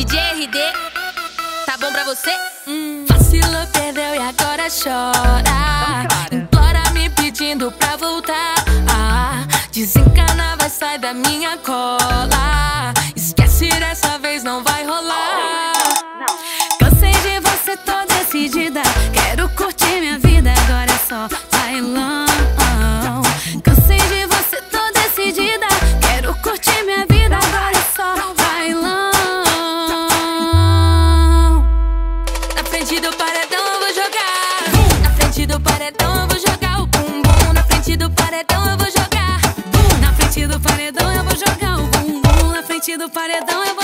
DJ RD, tá bom pra você? Hum. Vacilou, perdeu e agora chora. Implora me pedindo pra voltar. Ah, desencana, vai sair da minha cola. Esquece dessa vez, não vai rolar. Do paredão eu vou jogar o bumbum. Na frente do paredão eu vou jogar. Na frente do paredão eu vou jogar o bumbum. Na frente do paredão eu vou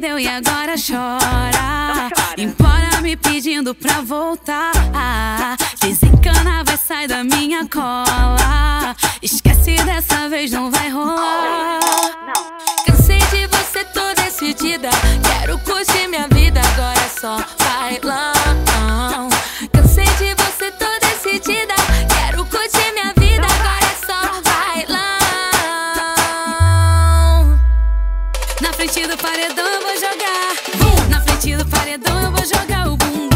perdeu e agora chora. Implora me pedindo pra voltar. Desencana, vai sair da minha cola. Esquece dessa vez, não vai rolar. Cansei de você, tô decidida. frente do paredão eu vou jogar. Bum! Na frente do paredão eu vou jogar o bum.